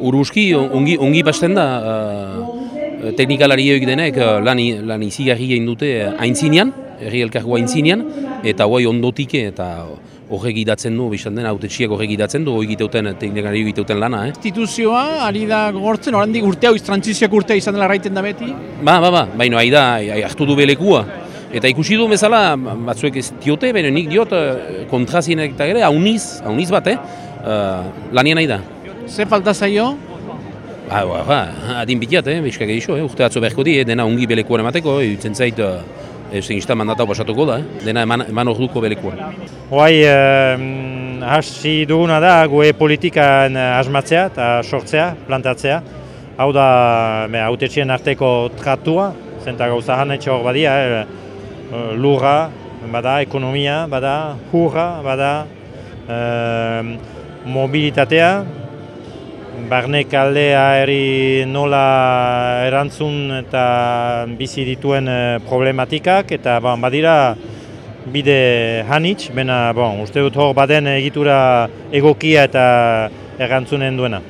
Uruski, ongi, ongi pasten da, uh, teknikalari hoik denek uh, lan, lan izigarri egin dute aintzinean, herri elkargoa aintzinean, eta guai ondotik eta horrek idatzen du, biztan den, autetxiak horrek idatzen du, hori egiteuten, teknikalari egiteuten lana, eh? Instituzioa, ari da gortzen, oraindik urte hau, trantzizioak urtea izan dela raiten da beti. Ba, ba, ba, baina ai da, hartu du belekua. Eta ikusi du bezala, batzuek ez diote, baina nik diot eh, kontrazienek eta ere, hauniz, hauniz bat, eh? Uh, lanien nahi da. Ze falta zaio? Ba, ba, ba, adin bitiat, eh, bizkak edixo, eh, urte atzo beharko di, eh, dena ongi belekuan emateko, eh, itzen zait, eh, eusen izta mandata pasatuko da, eh, dena eman, eman orduko belekuan. Hoai, eh, hasi duguna da, gue politikan eh, asmatzea eta sortzea, plantatzea. Hau da, me, autetxien arteko tratua, zenta gauza hanetxo hor badia, eh, eh, lurra, bada, ekonomia, bada, hurra, bada, eh, mobilitatea, barne kaldea eri nola erantzun eta bizi dituen eh, problematikak, eta bon, badira bide hanitz, bena bon, uste dut hor baden egitura egokia eta erantzunen duena.